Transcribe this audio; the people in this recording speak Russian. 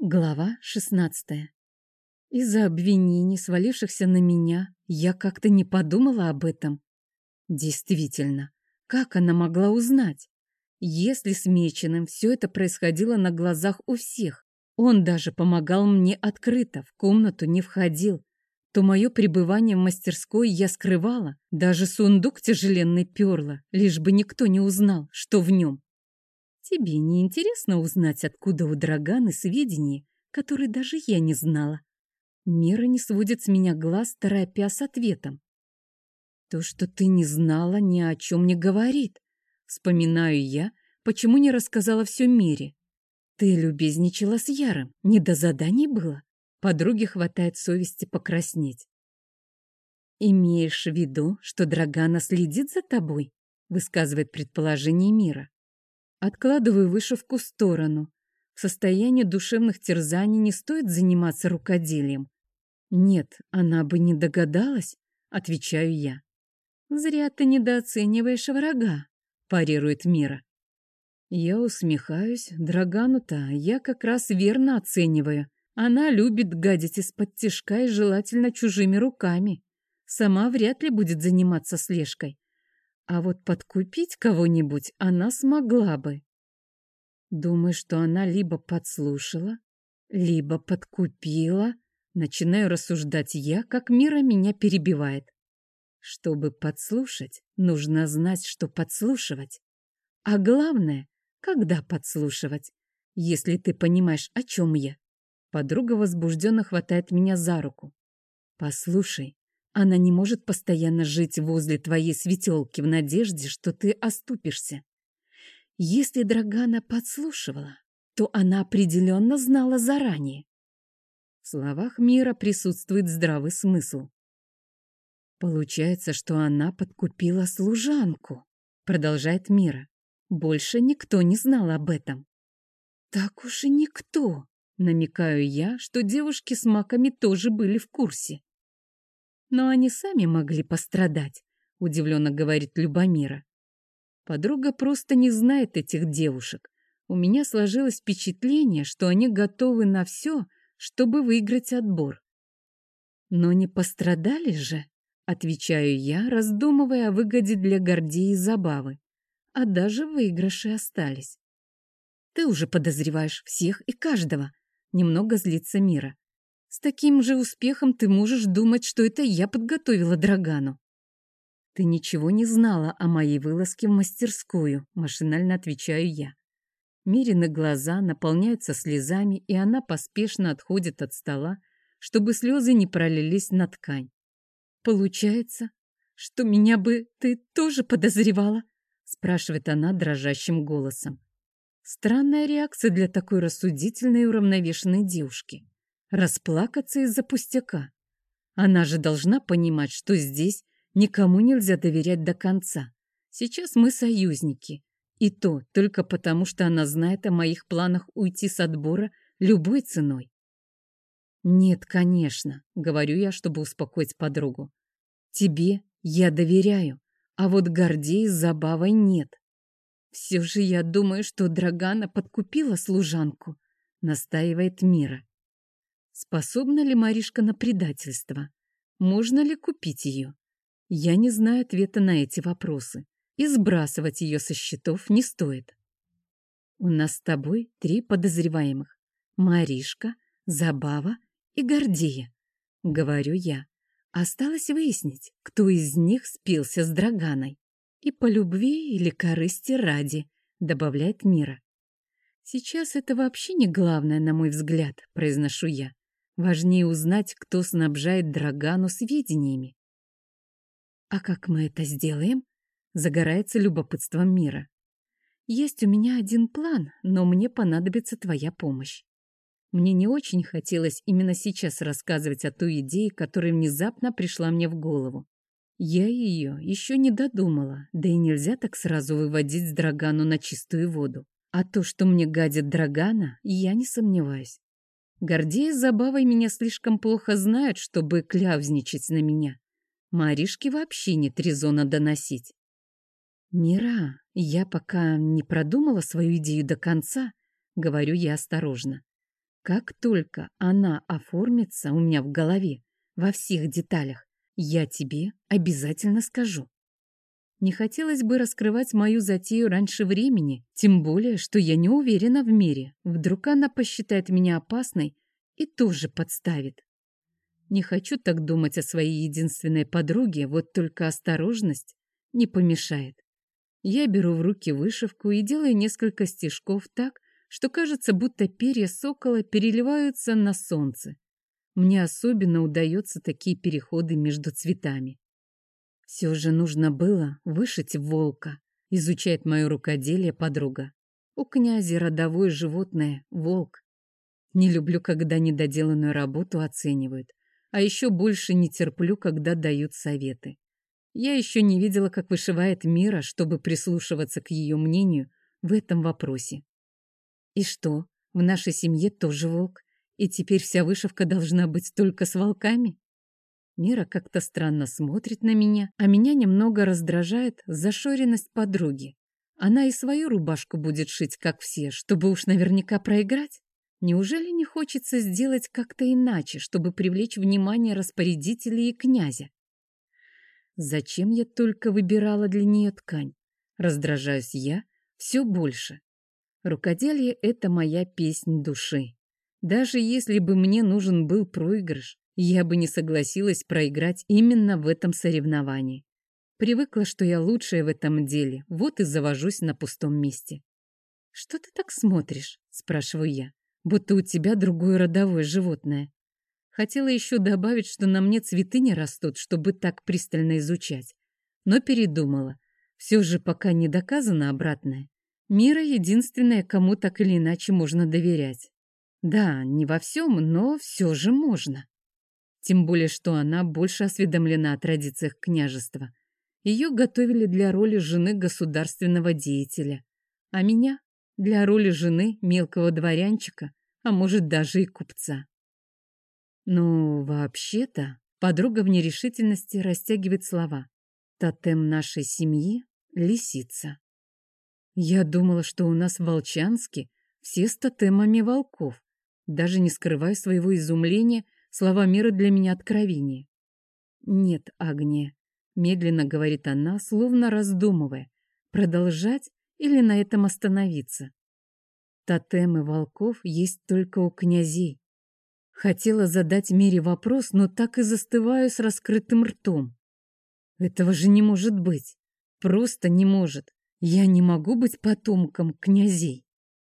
Глава шестнадцатая. Из-за обвинений, свалившихся на меня, я как-то не подумала об этом. Действительно, как она могла узнать? Если с Меченым все это происходило на глазах у всех, он даже помогал мне открыто, в комнату не входил, то мое пребывание в мастерской я скрывала, даже сундук тяжеленный перла, лишь бы никто не узнал, что в нем. Тебе не интересно узнать, откуда у Драганы сведения, которые даже я не знала? Мира не сводит с меня глаз, торопя с ответом. То, что ты не знала, ни о чем не говорит. Вспоминаю я, почему не рассказала все Мире. Ты любезничала с Яром, не до заданий было. Подруге хватает совести покраснеть. «Имеешь в виду, что Драгана следит за тобой?» высказывает предположение Мира. Откладываю вышивку в сторону. В состоянии душевных терзаний не стоит заниматься рукоделием. Нет, она бы не догадалась, отвечаю я. Зря ты недооцениваешь врага, парирует Мира. Я усмехаюсь, Драгану-то я как раз верно оцениваю. Она любит гадить из-под тишка и желательно чужими руками. Сама вряд ли будет заниматься слежкой. А вот подкупить кого-нибудь она смогла бы. Думаю, что она либо подслушала, либо подкупила. Начинаю рассуждать я, как мира меня перебивает. Чтобы подслушать, нужно знать, что подслушивать. А главное, когда подслушивать, если ты понимаешь, о чем я. Подруга возбужденно хватает меня за руку. Послушай, она не может постоянно жить возле твоей светелки в надежде, что ты оступишься. Если Драгана подслушивала, то она определенно знала заранее. В словах мира присутствует здравый смысл. Получается, что она подкупила служанку, продолжает Мира. Больше никто не знал об этом. Так уж и никто, намекаю я, что девушки с маками тоже были в курсе. Но они сами могли пострадать, удивленно говорит Любомира. Подруга просто не знает этих девушек. У меня сложилось впечатление, что они готовы на все, чтобы выиграть отбор. Но не пострадали же, отвечаю я, раздумывая о выгоде для Гордеи забавы. А даже выигрыши остались. Ты уже подозреваешь всех и каждого. Немного злится Мира. С таким же успехом ты можешь думать, что это я подготовила Драгану. Ты ничего не знала о моей вылазке в мастерскую, машинально отвечаю я. Мирины глаза наполняются слезами, и она поспешно отходит от стола, чтобы слезы не пролились на ткань. Получается, что меня бы ты тоже подозревала? спрашивает она дрожащим голосом. Странная реакция для такой рассудительной и уравновешенной девушки расплакаться из-за пустяка. Она же должна понимать, что здесь никому нельзя доверять до конца. Сейчас мы союзники. И то только потому, что она знает о моих планах уйти с отбора любой ценой. «Нет, конечно», — говорю я, чтобы успокоить подругу. «Тебе я доверяю, а вот Гордей с Забавой нет. Все же я думаю, что Драгана подкупила служанку», — настаивает Мира. Способна ли Маришка на предательство? Можно ли купить ее? Я не знаю ответа на эти вопросы, и сбрасывать ее со счетов не стоит. У нас с тобой три подозреваемых. Маришка, Забава и Гордея. Говорю я. Осталось выяснить, кто из них спился с Драганой. И по любви или корысти ради, добавляет Мира. Сейчас это вообще не главное, на мой взгляд, произношу я. Важнее узнать, кто снабжает Драгану сведениями. А как мы это сделаем? Загорается любопытством мира. Есть у меня один план, но мне понадобится твоя помощь. Мне не очень хотелось именно сейчас рассказывать о той идее, которая внезапно пришла мне в голову. Я ее еще не додумала, да и нельзя так сразу выводить Драгану на чистую воду. А то, что мне гадит Драгана, я не сомневаюсь. Гордея с Забавой меня слишком плохо знают, чтобы кляузничать на меня. Маришке вообще нет резона доносить. «Мира, я пока не продумала свою идею до конца», — говорю я осторожно. Как только она оформится у меня в голове, во всех деталях, я тебе обязательно скажу. Не хотелось бы раскрывать мою затею раньше времени, тем более, что я не уверена в мире. Вдруг она посчитает меня опасной и тоже подставит. Не хочу так думать о своей единственной подруге, вот только осторожность не помешает. Я беру в руки вышивку и делаю несколько стежков так, что кажется, будто перья сокола переливаются на солнце. Мне особенно удаются такие переходы между цветами. Все же нужно было вышить волка, изучает мое рукоделие подруга. У князя родовое животное — волк. Не люблю, когда недоделанную работу оценивают, а еще больше не терплю, когда дают советы. Я еще не видела, как вышивает Мира, чтобы прислушиваться к ее мнению в этом вопросе. И что, в нашей семье тоже волк, и теперь вся вышивка должна быть только с волками? Мира как-то странно смотрит на меня, а меня немного раздражает зашоренность подруги. Она и свою рубашку будет шить, как все, чтобы уж наверняка проиграть. Неужели не хочется сделать как-то иначе, чтобы привлечь внимание распорядителей и князя? Зачем я только выбирала для нее ткань? Раздражаюсь я все больше. Рукоделие — это моя песнь души. Даже если бы мне нужен был проигрыш, я бы не согласилась проиграть именно в этом соревновании. Привыкла, что я лучшая в этом деле, вот и завожусь на пустом месте. «Что ты так смотришь?» — спрашиваю я. «Будто у тебя другое родовое животное». Хотела еще добавить, что на мне цветы не растут, чтобы так пристально изучать. Но передумала. Все же пока не доказано обратное. Мира единственная, кому так или иначе можно доверять. Да, не во всем, но все же можно. Тем более, что она больше осведомлена о традициях княжества. Ее готовили для роли жены государственного деятеля, а меня — для роли жены мелкого дворянчика, а может даже и купца. Ну, вообще-то, подруга в нерешительности растягивает слова. Тотем нашей семьи — лисица. Я думала, что у нас в Волчанске все с тотемами волков. Даже не скрывая своего изумления — Слова мира для меня откровение. «Нет, Агния», — медленно говорит она, словно раздумывая, продолжать или на этом остановиться. Тотемы волков есть только у князей. Хотела задать Мире вопрос, но так и застываю с раскрытым ртом. Этого же не может быть. Просто не может. Я не могу быть потомком князей.